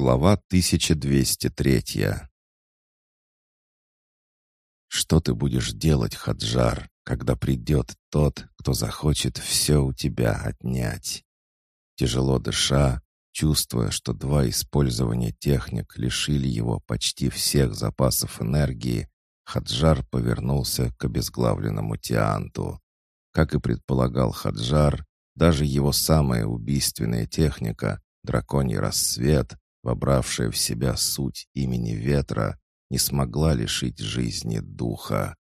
Глава 1203 «Что ты будешь делать, Хаджар, когда придет тот, кто захочет все у тебя отнять?» Тяжело дыша, чувствуя, что два использования техник лишили его почти всех запасов энергии, Хаджар повернулся к обезглавленному Тианту. Как и предполагал Хаджар, даже его самая убийственная техника, драконий рассвет, вобравшая в себя суть имени ветра, не смогла лишить жизни духа.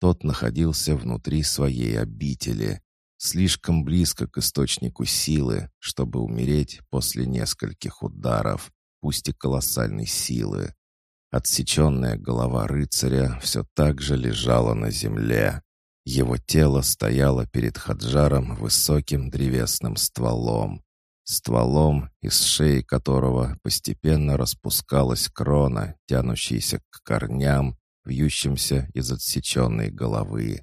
Тот находился внутри своей обители, слишком близко к источнику силы, чтобы умереть после нескольких ударов, пусть и колоссальной силы. Отсеченная голова рыцаря все так же лежала на земле. Его тело стояло перед Хаджаром высоким древесным стволом, стволом, из шеи которого постепенно распускалась крона, тянущаяся к корням, вьющимся из отсеченной головы.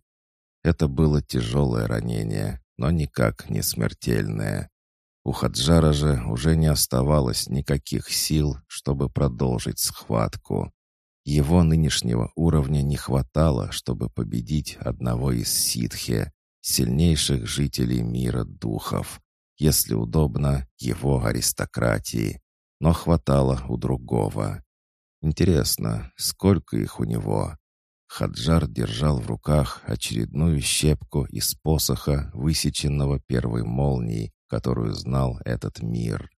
Это было тяжелое ранение, но никак не смертельное. У Хаджара же уже не оставалось никаких сил, чтобы продолжить схватку. Его нынешнего уровня не хватало, чтобы победить одного из ситхи, сильнейших жителей мира духов если удобно, его аристократии, но хватало у другого. Интересно, сколько их у него? Хаджар держал в руках очередную щепку из посоха, высеченного первой молнией, которую знал этот мир.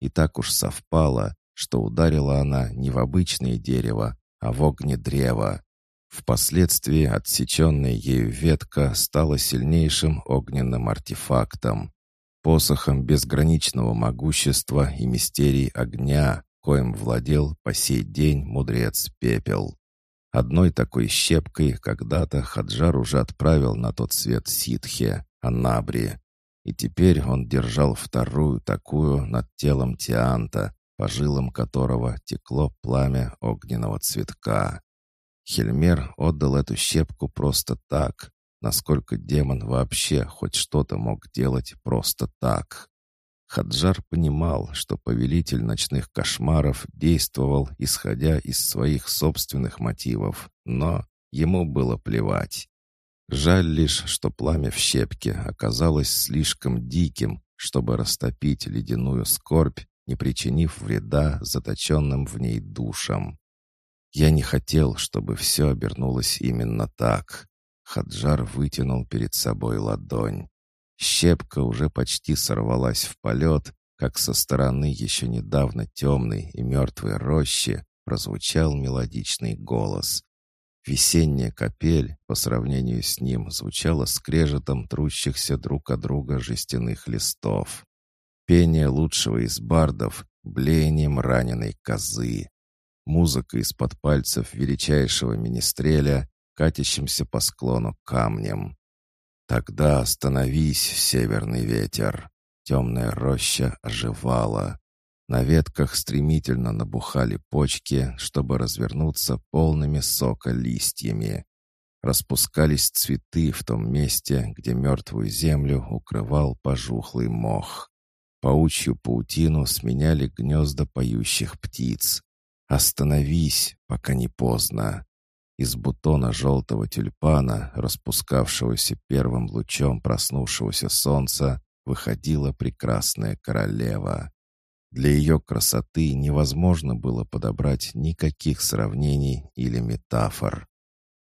И так уж совпало, что ударила она не в обычное дерево, а в огнедрево. Впоследствии отсеченная ею ветка стала сильнейшим огненным артефактом посохом безграничного могущества и мистерий огня, коим владел по сей день мудрец Пепел. Одной такой щепкой когда-то Хаджар уже отправил на тот свет ситхе, Анабри, и теперь он держал вторую такую над телом Тианта, по жилам которого текло пламя огненного цветка. Хельмер отдал эту щепку просто так, насколько демон вообще хоть что-то мог делать просто так. Хаджар понимал, что повелитель ночных кошмаров действовал, исходя из своих собственных мотивов, но ему было плевать. Жаль лишь, что пламя в щепке оказалось слишком диким, чтобы растопить ледяную скорбь, не причинив вреда заточенным в ней душам. Я не хотел, чтобы все обернулось именно так. Хаджар вытянул перед собой ладонь. Щепка уже почти сорвалась в полет, как со стороны еще недавно темной и мертвой рощи прозвучал мелодичный голос. Весенняя капель, по сравнению с ним, звучала скрежетом трущихся друг от друга жестяных листов. Пение лучшего из бардов, блеянием раненой козы. Музыка из-под пальцев величайшего министреля катящимся по склону камнем. Тогда остановись, северный ветер. Темная роща оживала. На ветках стремительно набухали почки, чтобы развернуться полными сока листьями. Распускались цветы в том месте, где мертвую землю укрывал пожухлый мох. Паучью паутину сменяли гнезда поющих птиц. «Остановись, пока не поздно!» Из бутона желтого тюльпана, распускавшегося первым лучом проснувшегося солнца, выходила прекрасная королева. Для ее красоты невозможно было подобрать никаких сравнений или метафор,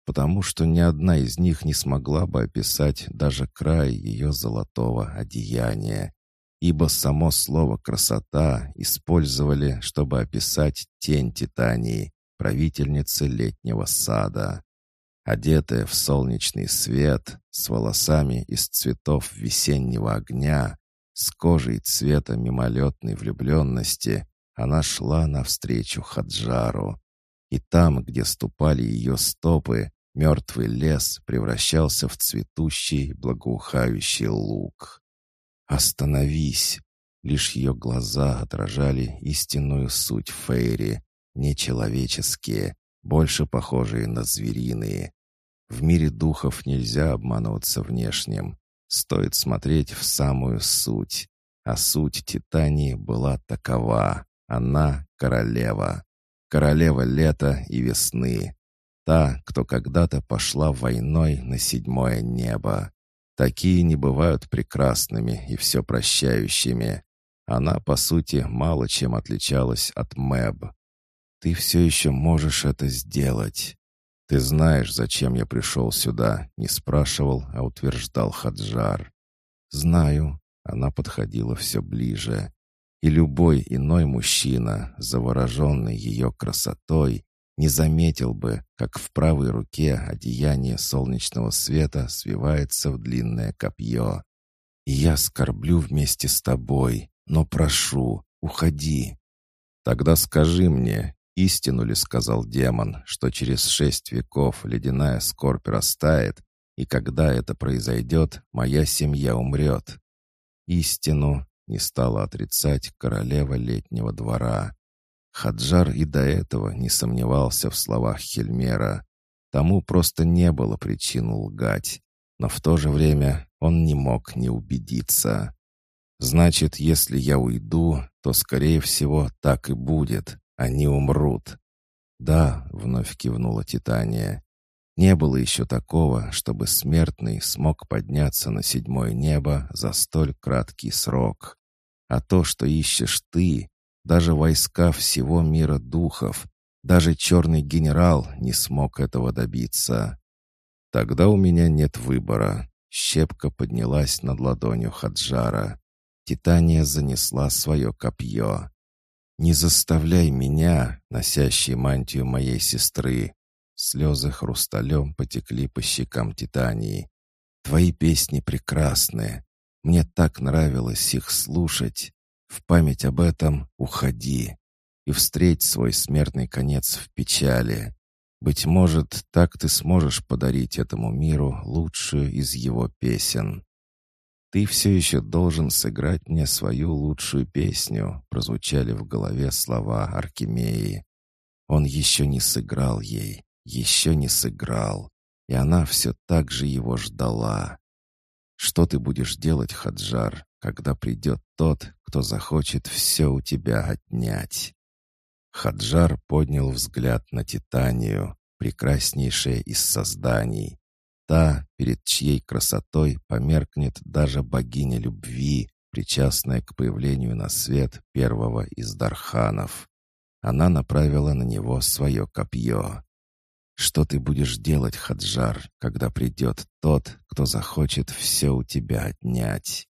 потому что ни одна из них не смогла бы описать даже край ее золотого одеяния, ибо само слово «красота» использовали, чтобы описать тень Титании, правительницы летнего сада. Одетая в солнечный свет, с волосами из цветов весеннего огня, с кожей цвета мимолетной влюбленности, она шла навстречу Хаджару. И там, где ступали ее стопы, мертвый лес превращался в цветущий, благоухающий луг. «Остановись!» Лишь ее глаза отражали истинную суть Фейри, нечеловеческие, больше похожие на звериные. В мире духов нельзя обманываться внешним. Стоит смотреть в самую суть. А суть Титании была такова. Она — королева. Королева лета и весны. Та, кто когда-то пошла войной на седьмое небо. Такие не бывают прекрасными и все прощающими. Она, по сути, мало чем отличалась от Мэб. «Ты все еще можешь это сделать. Ты знаешь, зачем я пришел сюда?» Не спрашивал, а утверждал Хаджар. «Знаю». Она подходила все ближе. И любой иной мужчина, завороженный ее красотой, не заметил бы, как в правой руке одеяние солнечного света свивается в длинное копье. Я скорблю вместе с тобой, но прошу, уходи. Тогда скажи мне, истину ли сказал демон, что через шесть веков ледяная скорбь растает, и когда это произойдет, моя семья умрет? Истину не стала отрицать королева летнего двора. Хаджар и до этого не сомневался в словах Хельмера. Тому просто не было причин лгать, но в то же время он не мог не убедиться. «Значит, если я уйду, то, скорее всего, так и будет. Они умрут». «Да», — вновь кивнула Титания. «Не было еще такого, чтобы смертный смог подняться на седьмое небо за столь краткий срок. А то, что ищешь ты, даже войска всего мира духов, даже черный генерал не смог этого добиться. Тогда у меня нет выбора. Щепка поднялась над ладонью Хаджара. Титания занесла свое копье. «Не заставляй меня, носящий мантию моей сестры!» Слезы хрусталем потекли по щекам Титании. «Твои песни прекрасны. Мне так нравилось их слушать. В память об этом уходи и встреть свой смертный конец в печали. Быть может, так ты сможешь подарить этому миру лучшую из его песен. «Ты все еще должен сыграть мне свою лучшую песню», прозвучали в голове слова Аркемии. Он еще не сыграл ей, еще не сыграл, и она все так же его ждала. «Что ты будешь делать, Хаджар, когда придет тот, кто захочет все у тебя отнять?» Хаджар поднял взгляд на Титанию, прекраснейшее из созданий. Та, перед чьей красотой померкнет даже богиня любви, причастная к появлению на свет первого из Дарханов. Она направила на него свое копье. Что ты будешь делать, Хаджар, когда придет тот, кто захочет все у тебя отнять?»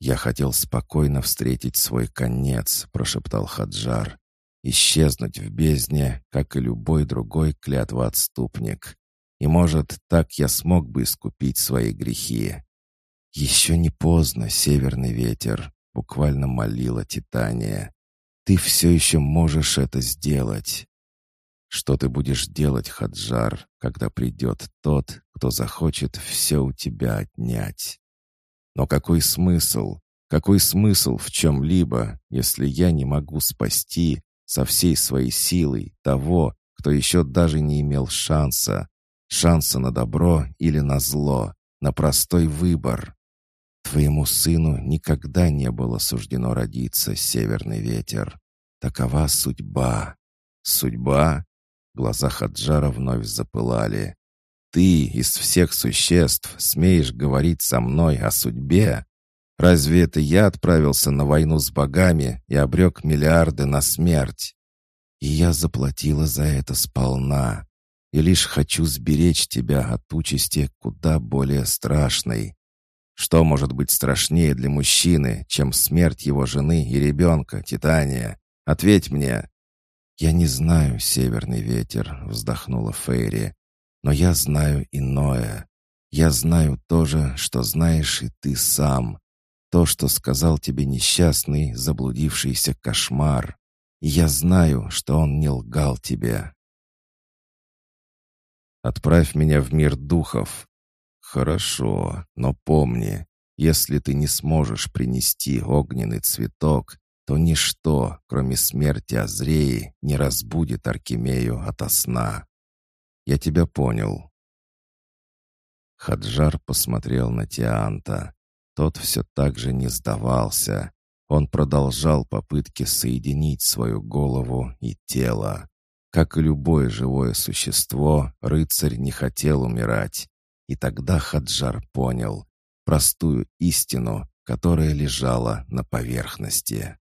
«Я хотел спокойно встретить свой конец», — прошептал Хаджар. «Исчезнуть в бездне, как и любой другой клятвоотступник. И, может, так я смог бы искупить свои грехи». «Еще не поздно, северный ветер», — буквально молила Титания. «Ты все еще можешь это сделать». Что ты будешь делать, Хаджар, когда придет тот, кто захочет все у тебя отнять? Но какой смысл? Какой смысл в чем-либо, если я не могу спасти со всей своей силой того, кто еще даже не имел шанса? Шанса на добро или на зло, на простой выбор. Твоему сыну никогда не было суждено родиться, северный ветер. Такова судьба. Судьба? Глаза Хаджара вновь запылали. «Ты из всех существ смеешь говорить со мной о судьбе? Разве это я отправился на войну с богами и обрек миллиарды на смерть? И я заплатила за это сполна. И лишь хочу сберечь тебя от участи куда более страшной. Что может быть страшнее для мужчины, чем смерть его жены и ребенка, Титания? Ответь мне!» «Я не знаю, северный ветер», — вздохнула Фейри. «Но я знаю иное. Я знаю то же, что знаешь и ты сам. То, что сказал тебе несчастный, заблудившийся кошмар. И я знаю, что он не лгал тебе». «Отправь меня в мир духов». «Хорошо, но помни, если ты не сможешь принести огненный цветок, то ничто, кроме смерти Азреи, не разбудит Аркемею ото сна. Я тебя понял». Хаджар посмотрел на Тианта. Тот все так же не сдавался. Он продолжал попытки соединить свою голову и тело. Как и любое живое существо, рыцарь не хотел умирать. И тогда Хаджар понял простую истину, которая лежала на поверхности.